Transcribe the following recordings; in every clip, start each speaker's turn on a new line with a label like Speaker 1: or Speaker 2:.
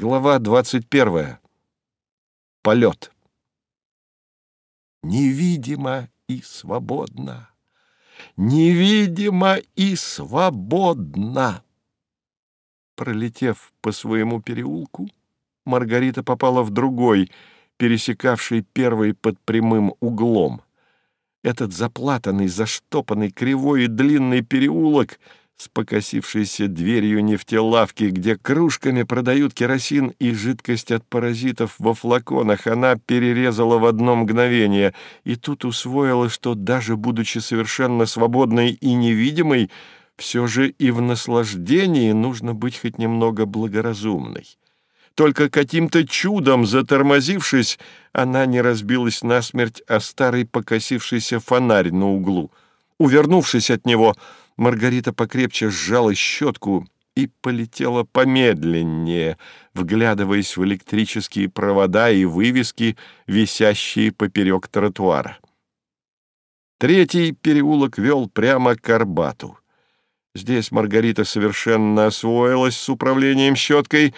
Speaker 1: Глава 21. Полет. Невидимо и свободно, невидимо и свободно. Пролетев по своему переулку, Маргарита попала в другой, пересекавший первый под прямым углом. Этот заплатанный, заштопанный, кривой и длинный переулок — с покосившейся дверью нефтелавки, где кружками продают керосин и жидкость от паразитов во флаконах, она перерезала в одно мгновение и тут усвоила, что даже будучи совершенно свободной и невидимой, все же и в наслаждении нужно быть хоть немного благоразумной. Только каким-то чудом затормозившись, она не разбилась насмерть о старый покосившийся фонарь на углу. Увернувшись от него, Маргарита покрепче сжала щетку и полетела помедленнее, вглядываясь в электрические провода и вывески, висящие поперек тротуара. Третий переулок вел прямо к Арбату. Здесь Маргарита совершенно освоилась с управлением щеткой,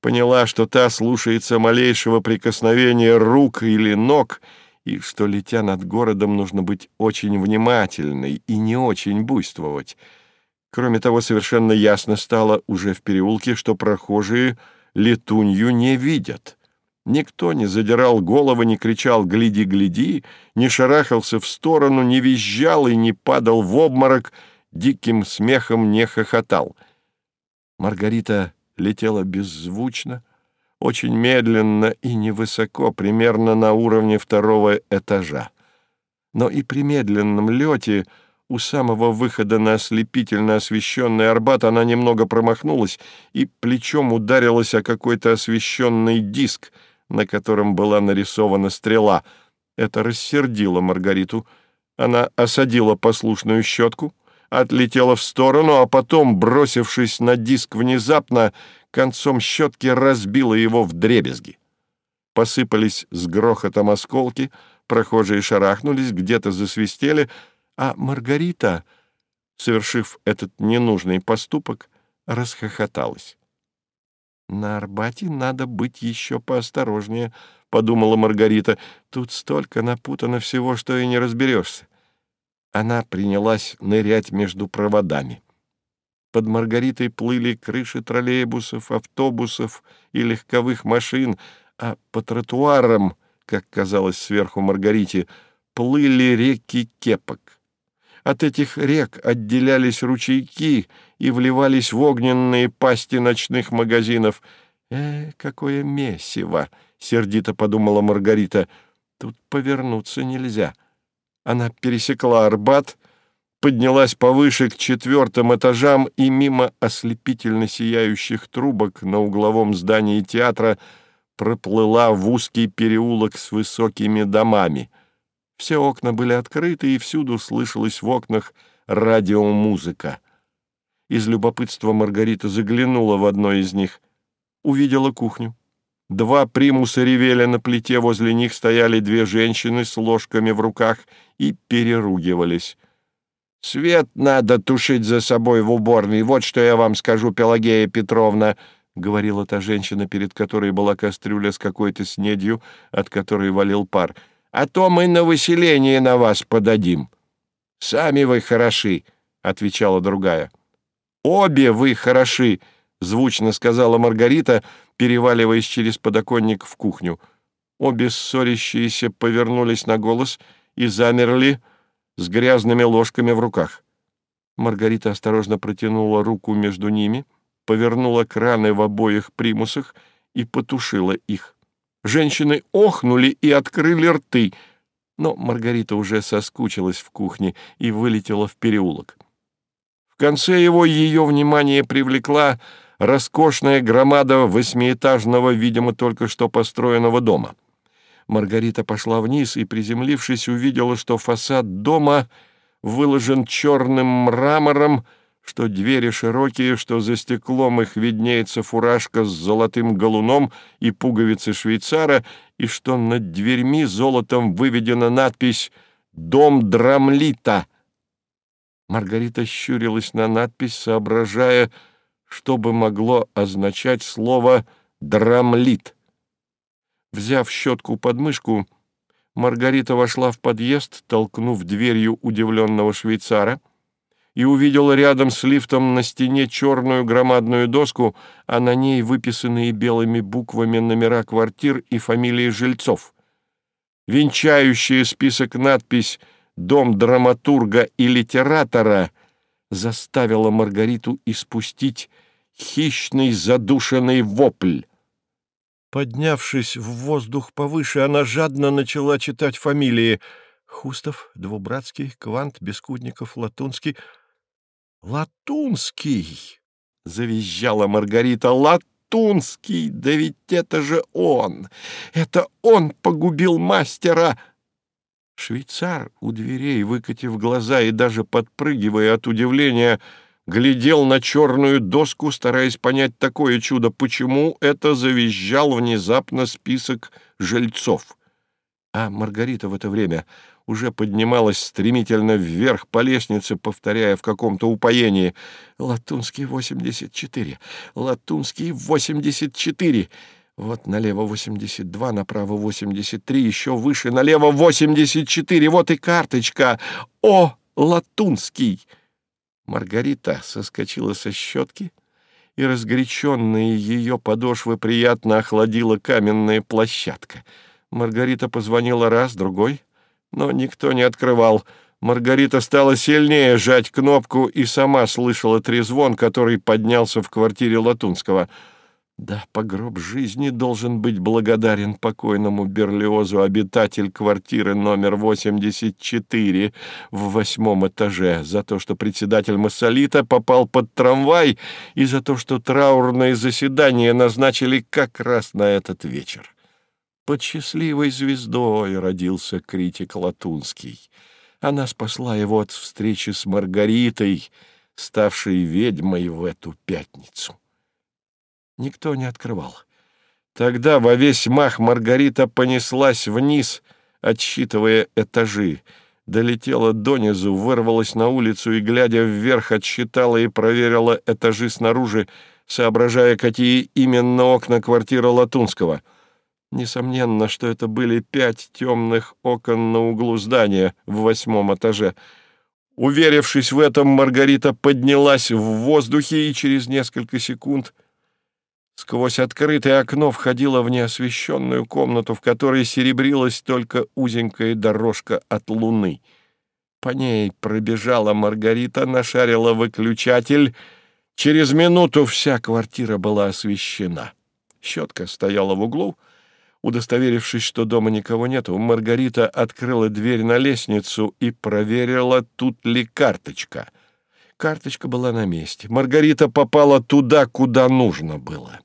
Speaker 1: поняла, что та слушается малейшего прикосновения рук или ног — и что, летя над городом, нужно быть очень внимательной и не очень буйствовать. Кроме того, совершенно ясно стало уже в переулке, что прохожие летунью не видят. Никто не задирал головы, не кричал «гляди, гляди», не шарахался в сторону, не визжал и не падал в обморок, диким смехом не хохотал. Маргарита летела беззвучно, очень медленно и невысоко, примерно на уровне второго этажа. Но и при медленном лете у самого выхода на ослепительно освещенный Арбат она немного промахнулась и плечом ударилась о какой-то освещенный диск, на котором была нарисована стрела. Это рассердило Маргариту. Она осадила послушную щетку, отлетела в сторону, а потом, бросившись на диск внезапно, концом щетки разбила его в дребезги. Посыпались с грохотом осколки, прохожие шарахнулись, где-то засвистели, а Маргарита, совершив этот ненужный поступок, расхохоталась. «На Арбате надо быть еще поосторожнее», — подумала Маргарита. «Тут столько напутано всего, что и не разберешься». Она принялась нырять между проводами. Под Маргаритой плыли крыши троллейбусов, автобусов и легковых машин, а по тротуарам, как казалось сверху Маргарите, плыли реки кепок. От этих рек отделялись ручейки и вливались в огненные пасти ночных магазинов. «Э, какое месиво!» — сердито подумала Маргарита. «Тут повернуться нельзя». Она пересекла Арбат поднялась повыше к четвертым этажам и мимо ослепительно сияющих трубок на угловом здании театра проплыла в узкий переулок с высокими домами. Все окна были открыты, и всюду слышалась в окнах радиомузыка. Из любопытства Маргарита заглянула в одно из них. Увидела кухню. Два примуса ревели на плите, возле них стояли две женщины с ложками в руках и переругивались. Свет надо тушить за собой в уборной. Вот что я вам скажу, Пелагея Петровна, — говорила та женщина, перед которой была кастрюля с какой-то снедью, от которой валил пар. — А то мы на выселение на вас подадим. — Сами вы хороши, — отвечала другая. — Обе вы хороши, — звучно сказала Маргарита, переваливаясь через подоконник в кухню. Обе ссорящиеся повернулись на голос и замерли, — с грязными ложками в руках. Маргарита осторожно протянула руку между ними, повернула краны в обоих примусах и потушила их. Женщины охнули и открыли рты, но Маргарита уже соскучилась в кухне и вылетела в переулок. В конце его ее внимание привлекла роскошная громада восьмиэтажного, видимо, только что построенного дома — Маргарита пошла вниз и, приземлившись, увидела, что фасад дома выложен черным мрамором, что двери широкие, что за стеклом их виднеется фуражка с золотым галуном и пуговицы швейцара, и что над дверьми золотом выведена надпись «Дом Драмлита». Маргарита щурилась на надпись, соображая, что бы могло означать слово драмлит. Взяв щетку под мышку, Маргарита вошла в подъезд, толкнув дверью удивленного швейцара, и увидела рядом с лифтом на стене черную громадную доску, а на ней выписанные белыми буквами номера квартир и фамилии жильцов. Венчающая список надпись «Дом драматурга и литератора» заставила Маргариту испустить хищный задушенный вопль. Поднявшись в воздух повыше, она жадно начала читать фамилии Хустов, Двубратский, Квант, Бескудников, Латунский. «Латунский!» — завизжала Маргарита. «Латунский! Да ведь это же он! Это он погубил мастера!» Швейцар у дверей, выкатив глаза и даже подпрыгивая от удивления, — глядел на черную доску, стараясь понять такое чудо, почему это завизжал внезапно список жильцов. А Маргарита в это время уже поднималась стремительно вверх по лестнице, повторяя в каком-то упоении «Латунский 84! Латунский 84!» Вот налево 82, направо 83, еще выше, налево 84. Вот и карточка. О, Латунский! Маргарита соскочила со щетки, и разгоряченные ее подошвы приятно охладила каменная площадка. Маргарита позвонила раз, другой, но никто не открывал. Маргарита стала сильнее жать кнопку и сама слышала трезвон, который поднялся в квартире Латунского — да, по гроб жизни должен быть благодарен покойному Берлиозу обитатель квартиры номер 84 в восьмом этаже за то, что председатель Массолита попал под трамвай и за то, что траурное заседание назначили как раз на этот вечер. Под счастливой звездой родился критик Латунский. Она спасла его от встречи с Маргаритой, ставшей ведьмой в эту пятницу. Никто не открывал. Тогда во весь мах Маргарита понеслась вниз, отсчитывая этажи. Долетела донизу, вырвалась на улицу и, глядя вверх, отсчитала и проверила этажи снаружи, соображая, какие именно окна квартиры Латунского. Несомненно, что это были пять темных окон на углу здания в восьмом этаже. Уверившись в этом, Маргарита поднялась в воздухе и через несколько секунд — Сквозь открытое окно входила в неосвещенную комнату, в которой серебрилась только узенькая дорожка от луны. По ней пробежала Маргарита, нашарила выключатель. Через минуту вся квартира была освещена. Щетка стояла в углу. Удостоверившись, что дома никого нет, Маргарита открыла дверь на лестницу и проверила, тут ли карточка. Карточка была на месте. Маргарита попала туда, куда нужно было.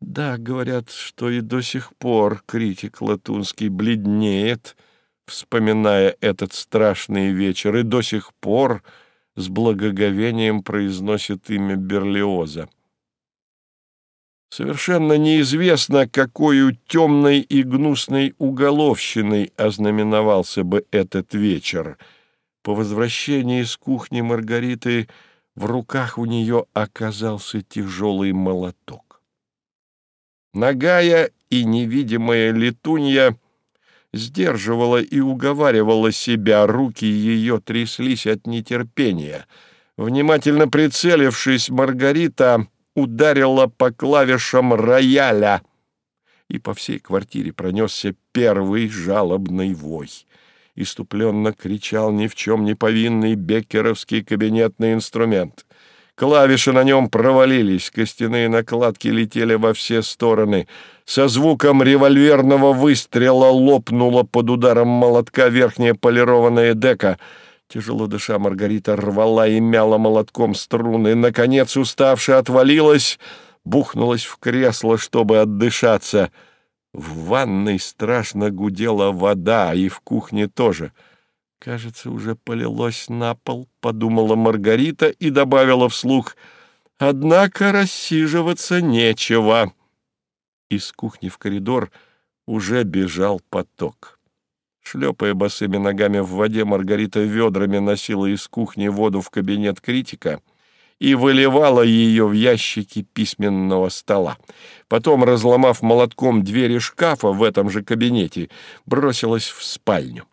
Speaker 1: Да, говорят, что и до сих пор критик Латунский бледнеет, вспоминая этот страшный вечер, и до сих пор с благоговением произносит имя Берлиоза. Совершенно неизвестно, какой темной и гнусной уголовщиной ознаменовался бы этот вечер. По возвращении из кухни Маргариты в руках у нее оказался тяжелый молоток. Нагая и невидимая летунья сдерживала и уговаривала себя, руки ее тряслись от нетерпения. Внимательно прицелившись, Маргарита ударила по клавишам рояля, и по всей квартире пронесся первый жалобный вой. Иступленно кричал ни в чем не повинный беккеровский кабинетный инструмент. Клавиши на нем провалились, костяные накладки летели во все стороны. Со звуком револьверного выстрела лопнула под ударом молотка верхняя полированная дека. Тяжело дыша, Маргарита рвала и мяла молотком струны. Наконец, уставшая, отвалилась, бухнулась в кресло, чтобы отдышаться. В ванной страшно гудела вода, и в кухне тоже — «Кажется, уже полилось на пол», — подумала Маргарита и добавила вслух. «Однако рассиживаться нечего». Из кухни в коридор уже бежал поток. Шлепая босыми ногами в воде, Маргарита ведрами носила из кухни воду в кабинет критика и выливала ее в ящики письменного стола. Потом, разломав молотком двери шкафа в этом же кабинете, бросилась в спальню.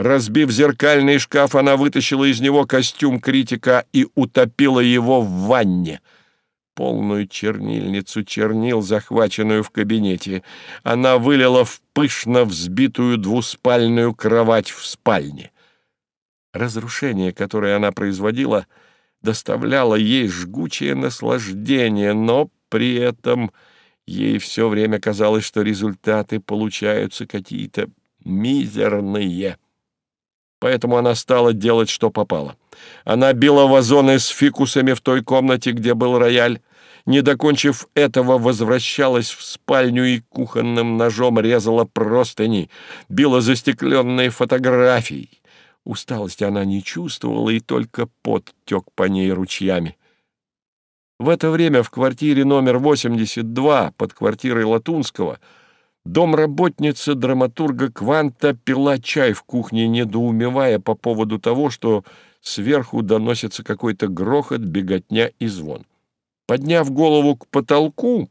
Speaker 1: Разбив зеркальный шкаф, она вытащила из него костюм критика и утопила его в ванне. Полную чернильницу чернил, захваченную в кабинете, она вылила в пышно взбитую двуспальную кровать в спальне. Разрушение, которое она производила, доставляло ей жгучее наслаждение, но при этом ей все время казалось, что результаты получаются какие-то мизерные. Поэтому она стала делать, что попало. Она била вазоны с фикусами в той комнате, где был рояль. Не докончив этого, возвращалась в спальню и кухонным ножом резала простыни, била застекленные фотографии. Усталости она не чувствовала, и только пот тек по ней ручьями. В это время в квартире номер 82 под квартирой Латунского домработница драматурга Кванта пила чай в кухне, недоумевая по поводу того, что сверху доносится какой-то грохот, беготня и звон. Подняв голову к потолку,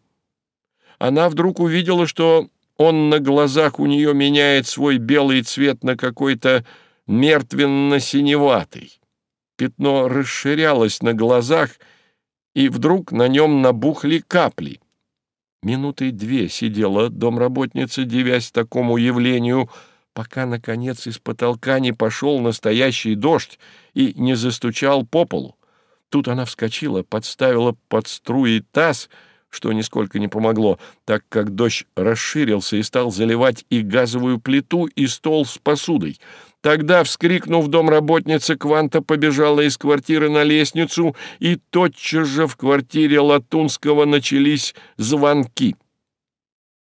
Speaker 1: она вдруг увидела, что он на глазах у нее меняет свой белый цвет на какой-то мертвенно-синеватый. Пятно расширялось на глазах, и вдруг на нем набухли капли. Минуты две сидела домработница, дивясь такому явлению, пока, наконец, из потолка не пошел настоящий дождь и не застучал по полу. Тут она вскочила, подставила под струи таз, что нисколько не помогло, так как дождь расширился и стал заливать и газовую плиту, и стол с посудой — Тогда, вскрикнув домработница, Кванта побежала из квартиры на лестницу, и тотчас же в квартире Латунского начались звонки.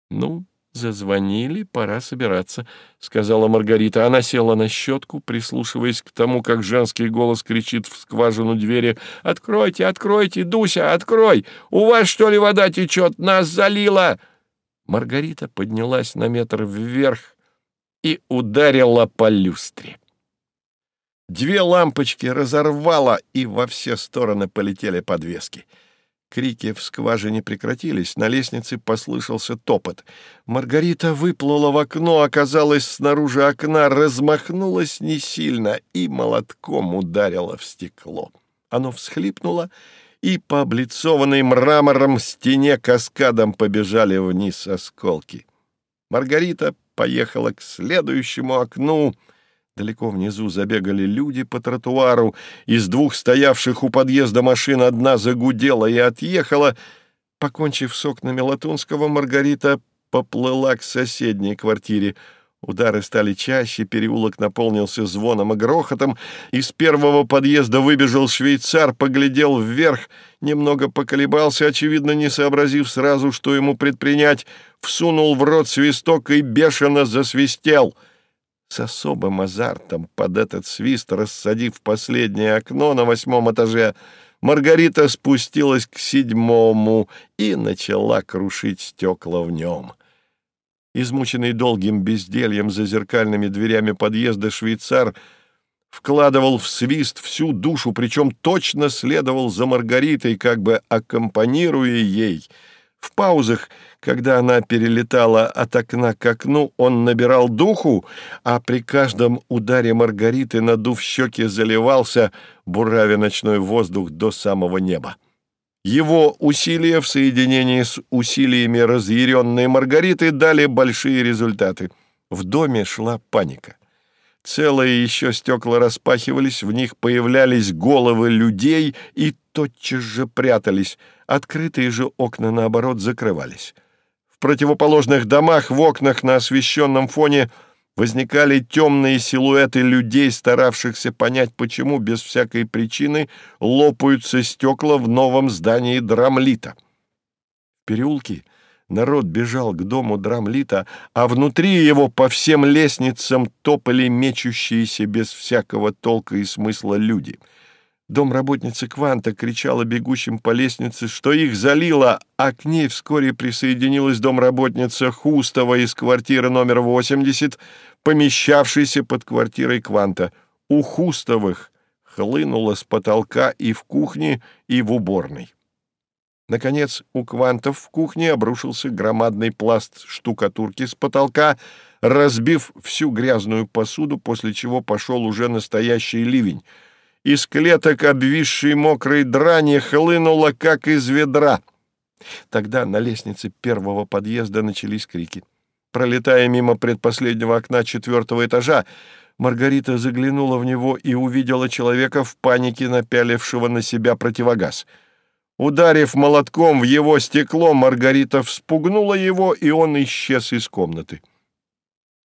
Speaker 1: «Ну, зазвонили, пора собираться», — сказала Маргарита. Она села на щетку, прислушиваясь к тому, как женский голос кричит в скважину двери. «Откройте, откройте, Дуся, открой! У вас, что ли, вода течет? Нас залило!» Маргарита поднялась на метр вверх, и ударила по люстре. Две лампочки разорвало, и во все стороны полетели подвески. Крики в скважине прекратились, на лестнице послышался топот. Маргарита выплыла в окно, оказалась снаружи окна, размахнулась не сильно и молотком ударила в стекло. Оно всхлипнуло, и по облицованной мрамором стене каскадом побежали вниз осколки. Маргарита поехала к следующему окну. Далеко внизу забегали люди по тротуару. Из двух стоявших у подъезда машин одна загудела и отъехала. Покончив с окнами Латунского, Маргарита поплыла к соседней квартире — Удары стали чаще, переулок наполнился звоном и грохотом. Из первого подъезда выбежал швейцар, поглядел вверх, немного поколебался, очевидно, не сообразив сразу, что ему предпринять, всунул в рот свисток и бешено засвистел. С особым азартом под этот свист, рассадив последнее окно на восьмом этаже, Маргарита спустилась к седьмому и начала крушить стекла в нем. Измученный долгим бездельем за зеркальными дверями подъезда швейцар вкладывал в свист всю душу, причем точно следовал за Маргаритой, как бы аккомпанируя ей. В паузах, когда она перелетала от окна к окну, он набирал духу, а при каждом ударе Маргариты, надув щеки, заливался, буравя ночной воздух до самого неба. Его усилия в соединении с усилиями разъяренной Маргариты дали большие результаты. В доме шла паника. Целые еще стекла распахивались, в них появлялись головы людей и тотчас же прятались, открытые же окна, наоборот, закрывались. В противоположных домах в окнах на освещенном фоне – возникали темные силуэты людей, старавшихся понять, почему без всякой причины лопаются стекла в новом здании Драмлита. В переулке народ бежал к дому Драмлита, а внутри его по всем лестницам топали мечущиеся без всякого толка и смысла люди — Домработница Кванта кричала бегущим по лестнице, что их залило, а к ней вскоре присоединилась домработница Хустова из квартиры номер 80, помещавшейся под квартирой Кванта. У Хустовых хлынула с потолка и в кухне, и в уборной. Наконец, у квантов в кухне обрушился громадный пласт штукатурки с потолка, разбив всю грязную посуду, после чего пошел уже настоящий ливень. Из клеток обвисшей мокрой драни хлынуло, как из ведра. Тогда на лестнице первого подъезда начались крики. Пролетая мимо предпоследнего окна четвертого этажа, Маргарита заглянула в него и увидела человека в панике, напялившего на себя противогаз. Ударив молотком в его стекло, Маргарита вспугнула его, и он исчез из комнаты.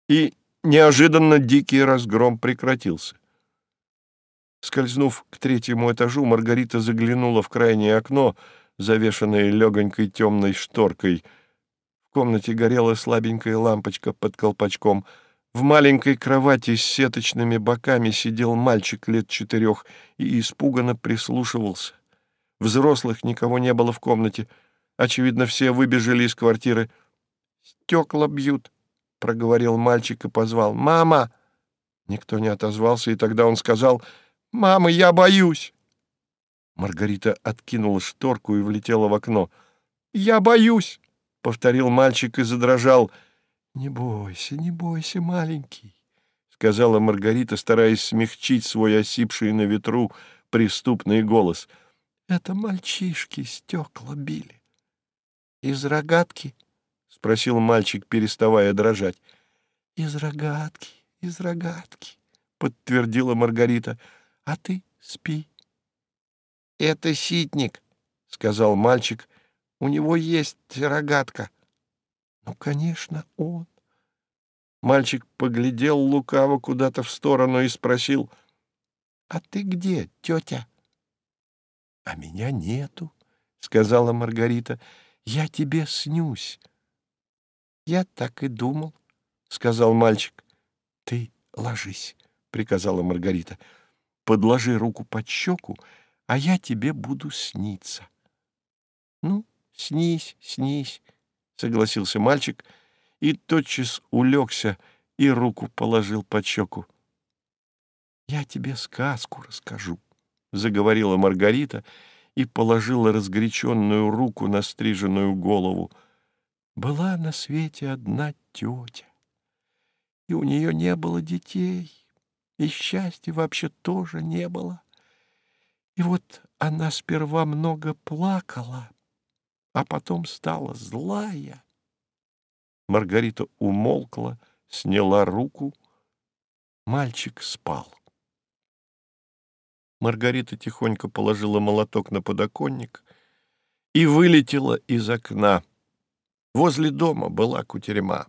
Speaker 1: И неожиданно дикий разгром прекратился. Скользнув к третьему этажу, Маргарита заглянула в крайнее окно, завешанное легонькой темной шторкой — в комнате горела слабенькая лампочка под колпачком. В маленькой кровати с сеточными боками сидел мальчик лет четырех и испуганно прислушивался. Взрослых никого не было в комнате. Очевидно, все выбежали из квартиры. «Стекла бьют», — проговорил мальчик и позвал. «Мама!» Никто не отозвался, и тогда он сказал «Мама, я боюсь!» Маргарита откинула шторку и влетела в окно. «Я боюсь!» — повторил мальчик и задрожал. «Не бойся, не бойся, маленький», — сказала Маргарита, стараясь смягчить свой осипший на ветру преступный голос. «Это мальчишки стекла били». «Из рогатки?» — спросил мальчик, переставая дрожать. «Из рогатки, из рогатки», — подтвердила Маргарита. «А ты спи». «Это ситник», — сказал мальчик, — у него есть рогатка. Ну, конечно, он. Мальчик поглядел лукаво куда-то в сторону и спросил, «А ты где, тетя?» «А меня нету», — сказала Маргарита. «Я тебе снюсь». «Я так и думал», — сказал мальчик. «Ты ложись», — приказала Маргарита. «Подложи руку под щеку, а я тебе буду сниться». «Ну, «Снись, снись», — согласился мальчик и тотчас улегся и руку положил под щеку. «Я тебе сказку расскажу», — заговорила Маргарита и положила разгоряченную руку на стриженную голову. «Была на свете одна тетя, и у нее не было детей, и счастья вообще тоже не было. И вот она сперва много плакала, а потом стала злая. Маргарита умолкла, сняла руку. Мальчик спал. Маргарита тихонько положила молоток на подоконник и вылетела из окна. Возле дома была кутерьма.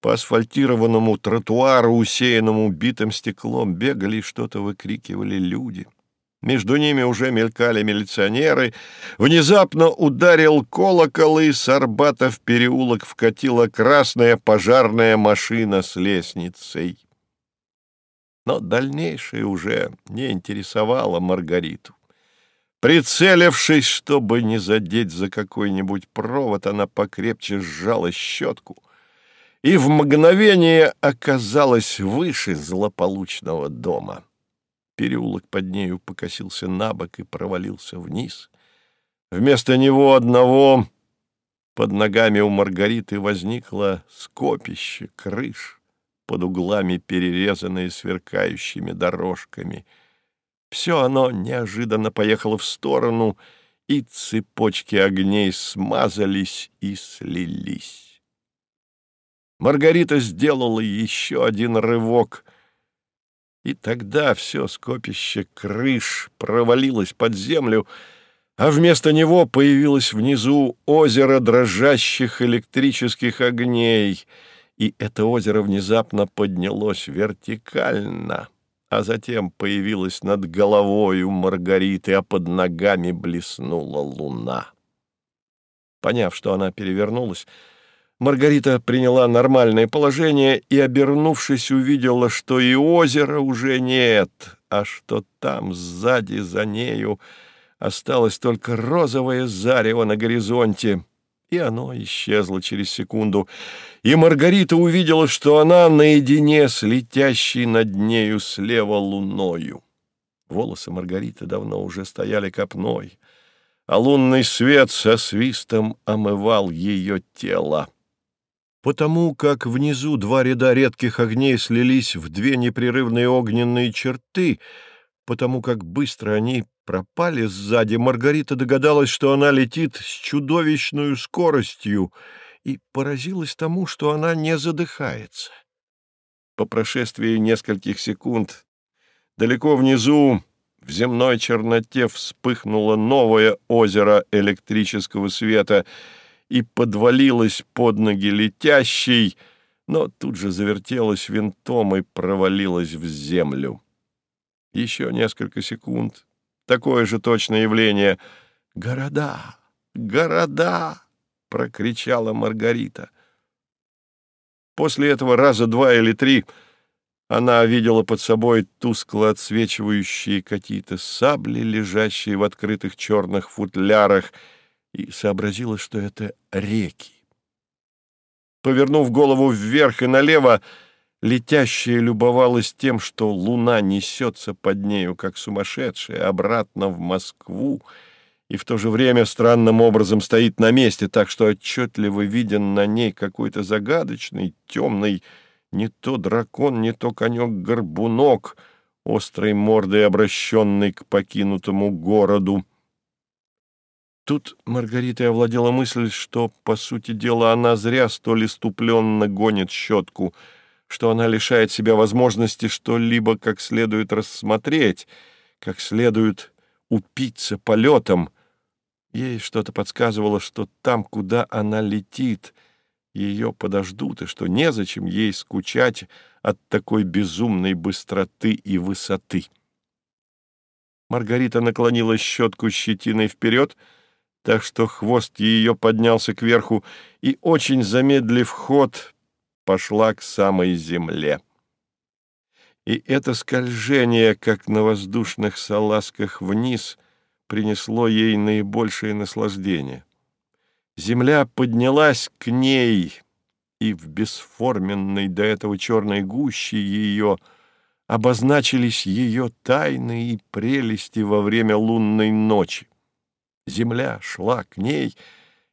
Speaker 1: По асфальтированному тротуару, усеянному битым стеклом, бегали и что-то выкрикивали люди — между ними уже мелькали милиционеры. Внезапно ударил колокол, и с Арбата в переулок вкатила красная пожарная машина с лестницей. Но дальнейшее уже не интересовало Маргариту. Прицелившись, чтобы не задеть за какой-нибудь провод, она покрепче сжала щетку и в мгновение оказалась выше злополучного дома. Переулок под нею покосился на бок и провалился вниз. Вместо него одного под ногами у Маргариты возникло скопище крыш, под углами перерезанные сверкающими дорожками. Все оно неожиданно поехало в сторону, и цепочки огней смазались и слились. Маргарита сделала еще один рывок — и тогда все скопище крыш провалилось под землю, а вместо него появилось внизу озеро дрожащих электрических огней, и это озеро внезапно поднялось вертикально, а затем появилось над головою Маргариты, а под ногами блеснула луна. Поняв, что она перевернулась, Маргарита приняла нормальное положение и, обернувшись, увидела, что и озера уже нет, а что там сзади за нею осталось только розовое зарево на горизонте, и оно исчезло через секунду. И Маргарита увидела, что она наедине с летящей над нею слева луною. Волосы Маргариты давно уже стояли копной, а лунный свет со свистом омывал ее тело. Потому как внизу два ряда редких огней слились в две непрерывные огненные черты, потому как быстро они пропали сзади, Маргарита догадалась, что она летит с чудовищной скоростью, и поразилась тому, что она не задыхается. По прошествии нескольких секунд далеко внизу в земной черноте вспыхнуло новое озеро электрического света и подвалилось под ноги летящей, но тут же завертелось винтом и провалилось в землю. Еще несколько секунд. Такое же точное явление. «Города! Города!» — прокричала Маргарита. После этого раза два или три она видела под собой тускло отсвечивающие какие-то сабли, лежащие в открытых черных футлярах, и сообразила, что это реки. Повернув голову вверх и налево, летящая любовалась тем, что луна несется под нею, как сумасшедшая, обратно в Москву, и в то же время странным образом стоит на месте, так что отчетливо виден на ней какой-то загадочный, темный, не то дракон, не то конек-горбунок, острой мордой обращенный к покинутому городу. Тут Маргарита овладела мысль, что, по сути дела, она зря столь иступленно гонит щетку, что она лишает себя возможности что-либо как следует рассмотреть, как следует упиться полетом — Ей что-то подсказывало, что там, куда она летит, ее подождут, и что незачем ей скучать от такой безумной быстроты и высоты. Маргарита наклонила щетку щетиной вперед, так что хвост ее поднялся кверху, и, очень замедлив ход, пошла к самой земле. И это скольжение, как на воздушных салазках вниз — принесло ей наибольшее наслаждение. Земля поднялась к ней, и в бесформенной до этого черной гуще ее обозначились ее тайны и прелести во время лунной ночи. Земля шла к ней,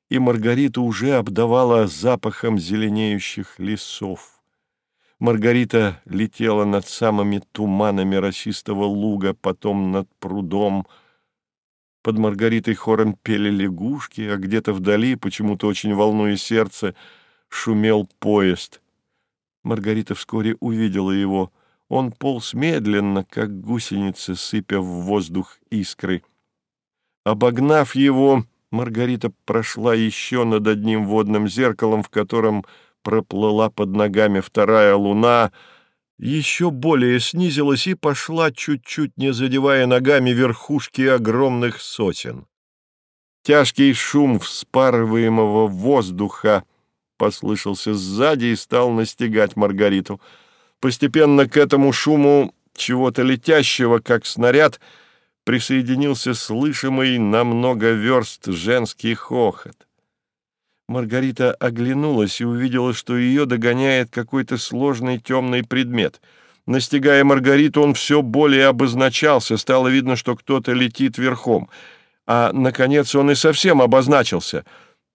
Speaker 1: и Маргарита уже обдавала запахом зеленеющих лесов. Маргарита летела над самыми туманами росистого луга, потом над прудом — под Маргаритой хором пели лягушки, а где-то вдали, почему-то очень волнуя сердце, шумел поезд. Маргарита вскоре увидела его. Он полз медленно, как гусеница, сыпя в воздух искры. Обогнав его, Маргарита прошла еще над одним водным зеркалом, в котором проплыла под ногами вторая луна — еще более снизилась и пошла, чуть-чуть не задевая ногами верхушки огромных сосен. Тяжкий шум вспарываемого воздуха послышался сзади и стал настигать Маргариту. Постепенно к этому шуму чего-то летящего, как снаряд, присоединился слышимый на много верст женский хохот. Маргарита оглянулась и увидела, что ее догоняет какой-то сложный темный предмет. Настигая Маргариту, он все более обозначался, стало видно, что кто-то летит верхом. А, наконец, он и совсем обозначился.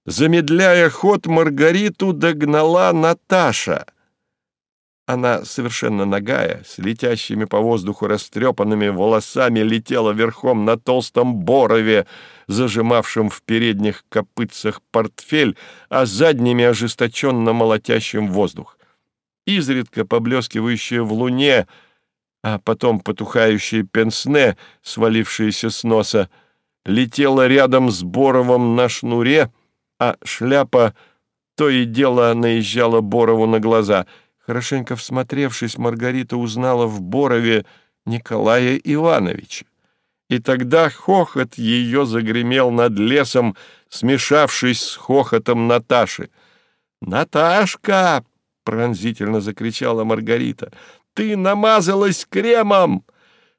Speaker 1: Замедляя ход, Маргариту догнала Наташа — она, совершенно нагая, с летящими по воздуху растрепанными волосами, летела верхом на толстом борове, зажимавшем в передних копытцах портфель, а задними ожесточенно молотящим воздух. Изредка поблескивающая в луне, а потом потухающее пенсне, свалившееся с носа, летела рядом с Боровым на шнуре, а шляпа то и дело наезжала Борову на глаза — Хорошенько всмотревшись, Маргарита узнала в Борове Николая Ивановича. И тогда хохот ее загремел над лесом, смешавшись с хохотом Наташи. «Наташка!» — пронзительно закричала Маргарита. «Ты намазалась кремом!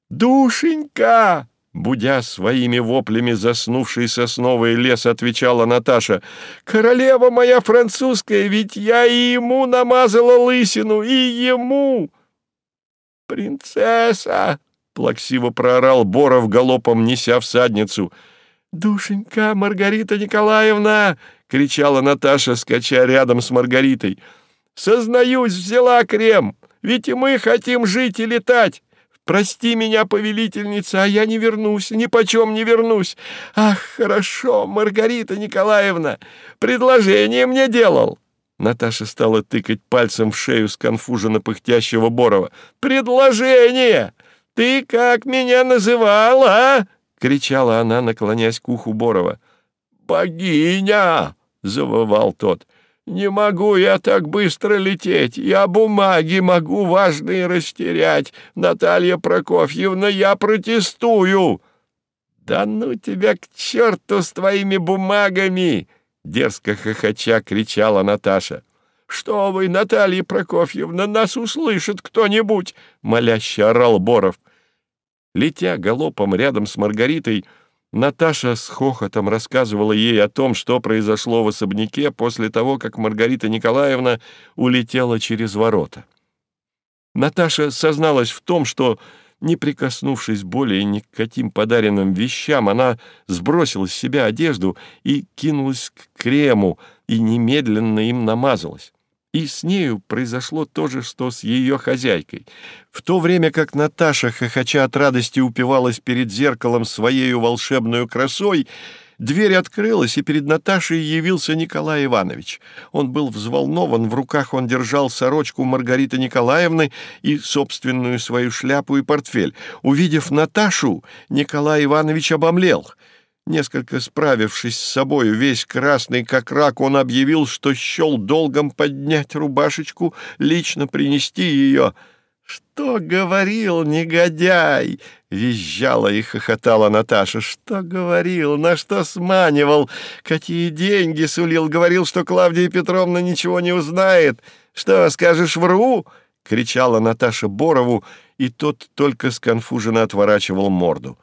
Speaker 1: Душенька!» Будя своими воплями заснувший сосновый лес, отвечала Наташа. «Королева моя французская, ведь я и ему намазала лысину, и ему!» «Принцесса!» — плаксиво проорал Боров, галопом неся всадницу. «Душенька, Маргарита Николаевна!» — кричала Наташа, скача рядом с Маргаритой. «Сознаюсь, взяла крем, ведь и мы хотим жить и летать. Прости меня, повелительница, а я не вернусь, ни почем не вернусь. Ах, хорошо, Маргарита Николаевна, предложение мне делал». Наташа стала тыкать пальцем в шею сконфуженно пыхтящего Борова. «Предложение! Ты как меня называла, а?» — кричала она, наклоняясь к уху Борова. «Богиня!» — завывал тот. «Не могу я так быстро лететь. Я бумаги могу важные растерять. Наталья Прокофьевна, я протестую!» «Да ну тебя к черту с твоими бумагами!» — дерзко хохоча кричала Наташа. «Что вы, Наталья Прокофьевна, нас услышит кто-нибудь!» — моляще орал Боров. Летя галопом рядом с Маргаритой, Наташа с хохотом рассказывала ей о том, что произошло в особняке после того, как Маргарита Николаевна улетела через ворота. Наташа созналась в том, что не прикоснувшись более ни к каким подаренным вещам, она сбросила с себя одежду и кинулась к крему, и немедленно им намазалась. И с нею произошло то же, что с ее хозяйкой. В то время как Наташа, хохоча от радости, упивалась перед зеркалом своею волшебную красой, Дверь открылась, и перед Наташей явился Николай Иванович. Он был взволнован, в руках он держал сорочку Маргариты Николаевны и собственную свою шляпу и портфель. Увидев Наташу, Николай Иванович обомлел. Несколько справившись с собою, весь красный как рак, он объявил, что счел долгом поднять рубашечку, лично принести ее — «Что говорил, негодяй?» — визжала и хохотала Наташа. «Что говорил? На что сманивал? Какие деньги сулил? Говорил, что Клавдия Петровна ничего не узнает. Что, скажешь, вру?» — кричала Наташа Борову, и тот только сконфуженно отворачивал морду.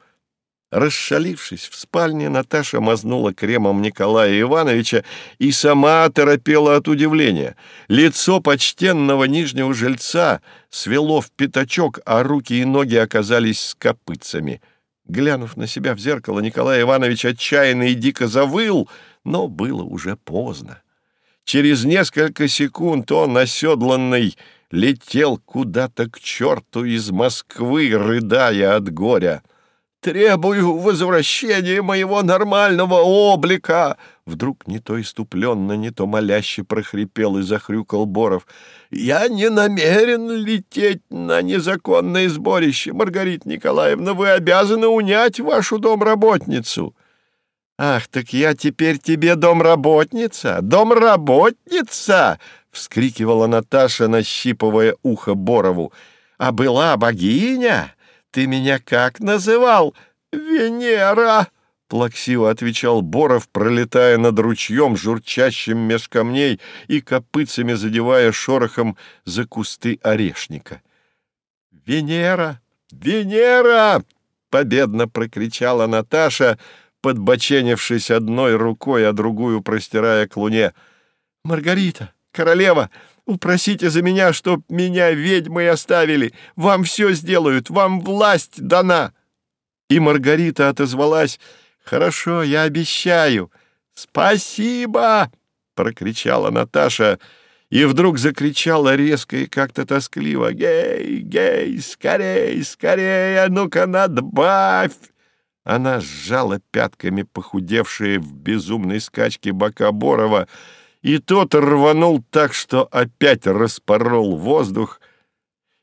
Speaker 1: Расшалившись в спальне, Наташа мазнула кремом Николая Ивановича и сама торопела от удивления. Лицо почтенного нижнего жильца свело в пятачок, а руки и ноги оказались с копытцами. Глянув на себя в зеркало, Николай Иванович отчаянно и дико завыл, но было уже поздно. Через несколько секунд он, оседланный, летел куда-то к черту из Москвы, рыдая от горя. Требую возвращения моего нормального облика!» Вдруг не то иступленно, не то моляще прохрипел и захрюкал Боров. «Я не намерен лететь на незаконное сборище. Маргарита Николаевна, вы обязаны унять вашу домработницу». «Ах, так я теперь тебе домработница? Домработница!» — вскрикивала Наташа, нащипывая ухо Борову. «А была богиня!» Ты меня как называл? Венера!» Плаксиво отвечал Боров, пролетая над ручьем, журчащим меж камней и копытцами задевая шорохом за кусты орешника. «Венера! Венера!» — победно прокричала Наташа, подбоченившись одной рукой, а другую простирая к луне. «Маргарита! Королева! Упросите за меня, чтоб меня ведьмой оставили. Вам все сделают, вам власть дана». И Маргарита отозвалась. «Хорошо, я обещаю». «Спасибо!» — прокричала Наташа, и вдруг закричала резко и как-то тоскливо. «Гей, гей, скорей, скорей, а ну-ка надбавь!» Она сжала пятками похудевшие в безумной скачке бока Борова, и тот рванул так, что опять распорол воздух,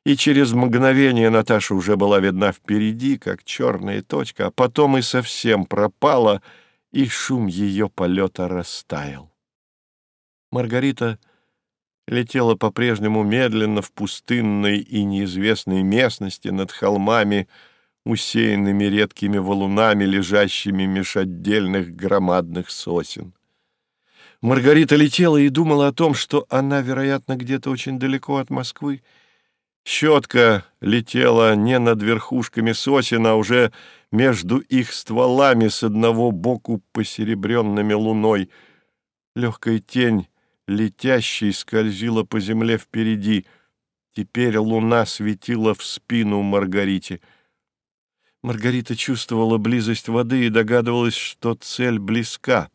Speaker 1: и через мгновение Наташа уже была видна впереди, как черная точка, а потом и совсем пропала, и шум ее полета растаял. Маргарита летела по-прежнему медленно в пустынной и неизвестной местности над холмами, усеянными редкими валунами, лежащими меж отдельных громадных сосен. Маргарита летела и думала о том, что она, вероятно, где-то очень далеко от Москвы. Щетка летела не над верхушками сосен, а уже между их стволами с одного боку посеребренными луной. Легкая тень, летящей, скользила по земле впереди. Теперь луна светила в спину Маргарите. Маргарита чувствовала близость воды и догадывалась, что цель близка.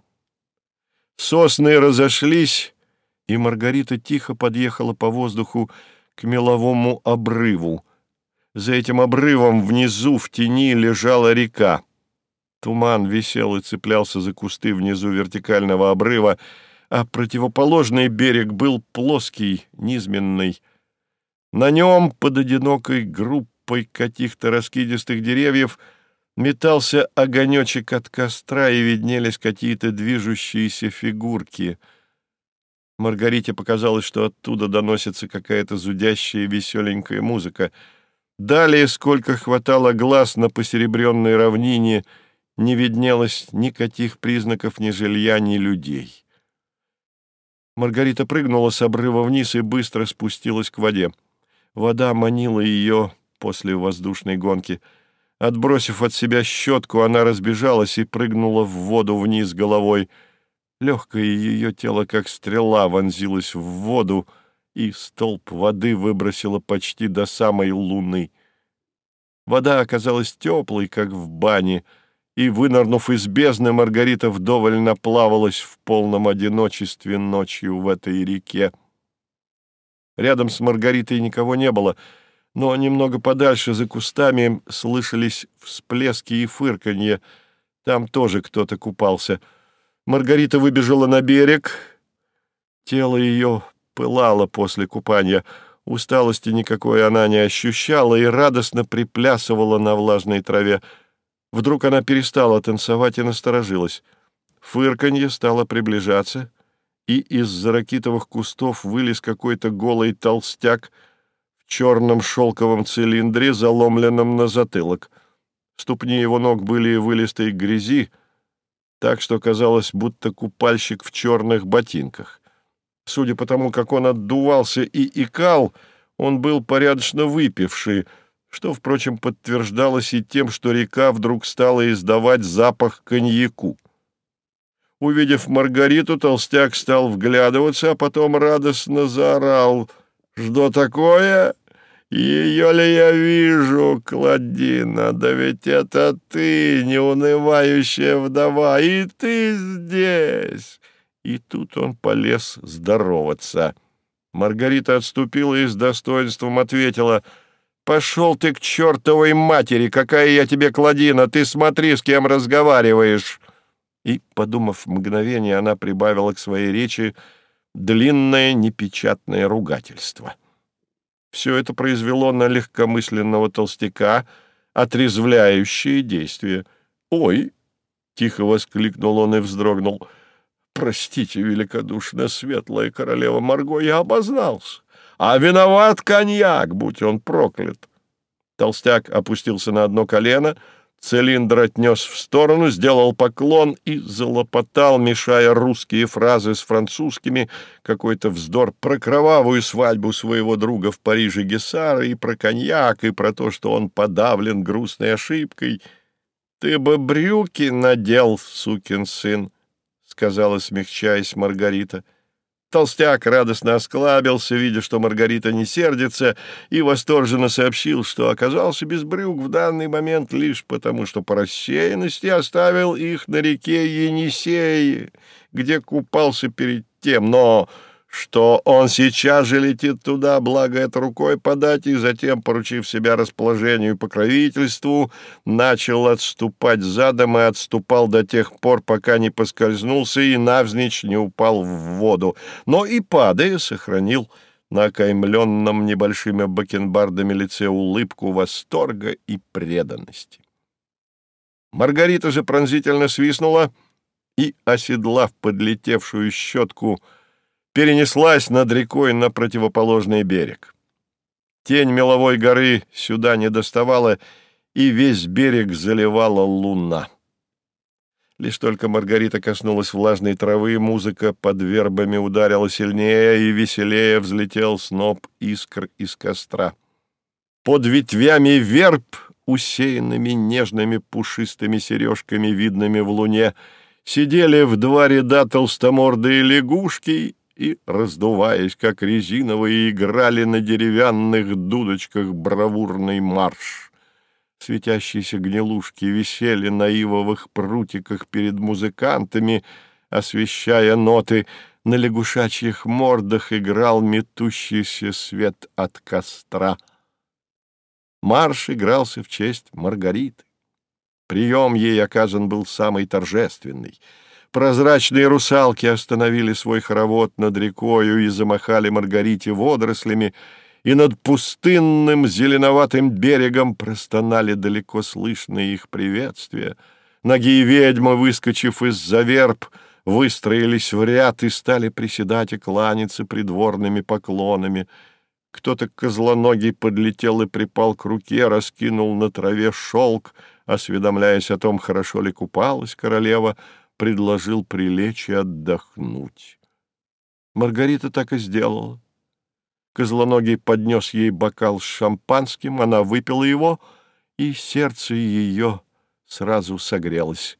Speaker 1: Сосны разошлись, и Маргарита тихо подъехала по воздуху к меловому обрыву. За этим обрывом внизу в тени лежала река. Туман висел и цеплялся за кусты внизу вертикального обрыва, а противоположный берег был плоский, низменный. На нем под одинокой группой каких-то раскидистых деревьев метался огонечек от костра, и виднелись какие-то движущиеся фигурки. Маргарите показалось, что оттуда доносится какая-то зудящая веселенькая музыка. Далее, сколько хватало глаз на посеребренной равнине, не виднелось никаких признаков ни жилья, ни людей. Маргарита прыгнула с обрыва вниз и быстро спустилась к воде. Вода манила ее после воздушной гонки. Отбросив от себя щетку, она разбежалась и прыгнула в воду вниз головой. Легкое ее тело, как стрела, вонзилось в воду, и столб воды выбросило почти до самой луны. Вода оказалась теплой, как в бане — и, вынырнув из бездны, Маргарита вдоволь наплавалась в полном одиночестве ночью в этой реке. Рядом с Маргаритой никого не было, но немного подальше, за кустами, слышались всплески и фырканье. Там тоже кто-то купался. Маргарита выбежала на берег. Тело ее пылало после купания. Усталости никакой она не ощущала и радостно приплясывала на влажной траве. Вдруг она перестала танцевать и насторожилась. Фырканье стало приближаться, и из-за ракитовых кустов вылез какой-то голый толстяк черном шелковом цилиндре, заломленном на затылок. Ступни его ног были в вылистой грязи, так что казалось, будто купальщик в черных ботинках. Судя по тому, как он отдувался и икал, он был порядочно выпивший — что, впрочем, подтверждалось и тем, что река вдруг стала издавать запах коньяку. Увидев Маргариту, толстяк стал вглядываться, а потом радостно заорал. «Что такое? Ее ли я вижу, Кладина? Да ведь это ты, неунывающая вдова, и ты здесь!» И тут он полез здороваться. Маргарита отступила и с достоинством ответила — «Пошел ты к чертовой матери! Какая я тебе кладина! Ты смотри, с кем разговариваешь!» И, подумав мгновение, она прибавила к своей речи длинное непечатное ругательство. Все это произвело на легкомысленного толстяка отрезвляющее действие. «Ой!» — тихо воскликнул он и вздрогнул. «Простите, великодушно, светлая королева Марго, я обознался а виноват коньяк, будь он проклят. Толстяк опустился на одно колено, цилиндр отнес в сторону, сделал поклон и залопотал, мешая русские фразы с французскими, какой-то вздор про кровавую свадьбу своего друга в Париже Гессара и про коньяк, и про то, что он подавлен грустной ошибкой. «Ты бы брюки надел, сукин сын», — сказала, смягчаясь Маргарита. — Толстяк радостно осклабился, видя, что Маргарита не сердится, и восторженно сообщил, что оказался без брюк в данный момент лишь потому, что по рассеянности оставил их на реке Енисеи, где купался перед тем, но что он сейчас же летит туда, благо это рукой подать, и затем, поручив себя расположению и покровительству, начал отступать задом и отступал до тех пор, пока не поскользнулся и навзничь не упал в воду, но и, падая, сохранил на окаймленном небольшими бакенбардами лице улыбку восторга и преданности. Маргарита же пронзительно свистнула и, оседлав подлетевшую щетку, — перенеслась над рекой на противоположный берег. Тень меловой горы сюда не доставала, и весь берег заливала луна. Лишь только Маргарита коснулась влажной травы, музыка под вербами ударила сильнее, и веселее взлетел сноп искр из костра. Под ветвями верб, усеянными нежными пушистыми сережками, видными в луне, сидели в два ряда толстомордые лягушки и, раздуваясь, как резиновые, играли на деревянных дудочках бравурный марш. Светящиеся гнилушки висели на ивовых прутиках перед музыкантами, освещая ноты. На лягушачьих мордах играл метущийся свет от костра. Марш игрался в честь Маргариты. Прием ей оказан был самый торжественный. Прозрачные русалки остановили свой хоровод над рекою и замахали Маргарите водорослями, и над пустынным зеленоватым берегом простонали далеко слышные их приветствия. Ноги ведьмы, выскочив из-за верб, выстроились в ряд и стали приседать и кланяться придворными поклонами. Кто-то козлоногий подлетел и припал к руке, раскинул на траве шелк, осведомляясь о том, хорошо ли купалась королева, предложил прилечь и отдохнуть. Маргарита так и сделала. Козлоногий поднес ей бокал с шампанским, она выпила его, и сердце ее сразу согрелось.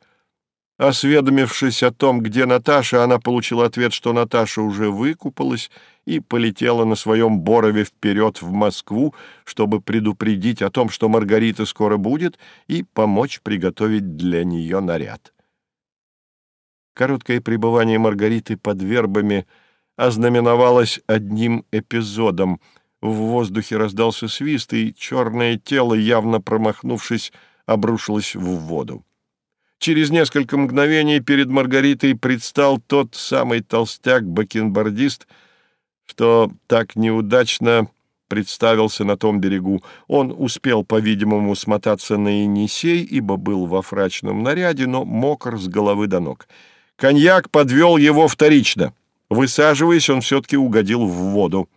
Speaker 1: Осведомившись о том, где Наташа, она получила ответ, что Наташа уже выкупалась и полетела на своем Борове вперед в Москву, чтобы предупредить о том, что Маргарита скоро будет, и помочь приготовить для нее наряд. Короткое пребывание Маргариты под вербами ознаменовалось одним эпизодом. В воздухе раздался свист, и черное тело, явно промахнувшись, обрушилось в воду. Через несколько мгновений перед Маргаритой предстал тот самый толстяк-бакенбардист, что так неудачно представился на том берегу. Он успел, по-видимому, смотаться на Енисей, ибо был во фрачном наряде, но мокр с головы до ног. Коньяк подвел его вторично. Высаживаясь, он все-таки угодил в воду.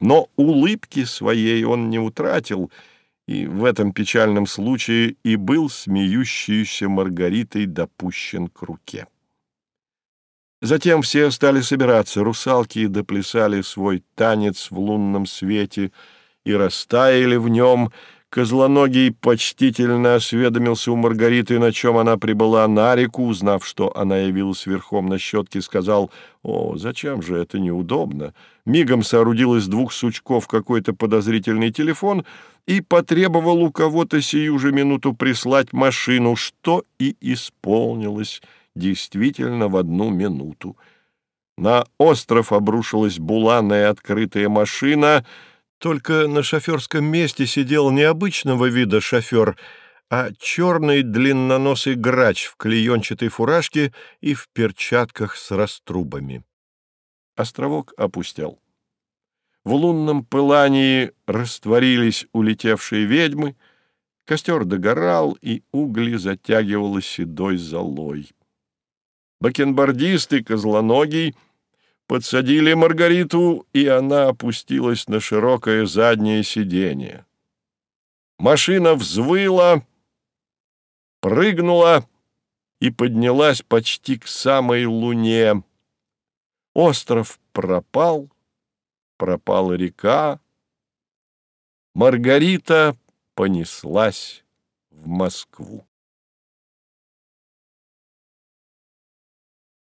Speaker 1: Но улыбки своей он не утратил — и в этом печальном случае и был смеющийся Маргаритой допущен к руке. Затем все стали собираться, русалки доплясали свой танец в лунном свете и растаяли в нем, Козлоногий почтительно осведомился у Маргариты, на чем она прибыла на реку, узнав, что она явилась верхом на щетке, сказал, «О, зачем же это неудобно?» Мигом соорудил из двух сучков какой-то подозрительный телефон и потребовал у кого-то сию же минуту прислать машину, что и исполнилось действительно в одну минуту. На остров обрушилась буланая открытая машина — только на шоферском месте сидел необычного вида шофер, а черный длинноносый грач в клеенчатой фуражке и в перчатках с раструбами. Островок опустел. В лунном пылании растворились улетевшие ведьмы, костер догорал, и угли затягивало седой золой. Бакенбардист и козлоногий — подсадили Маргариту, и она опустилась на широкое заднее сиденье. Машина взвыла, прыгнула и поднялась почти к самой луне. Остров пропал, пропала река. Маргарита понеслась в Москву.